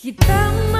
Kita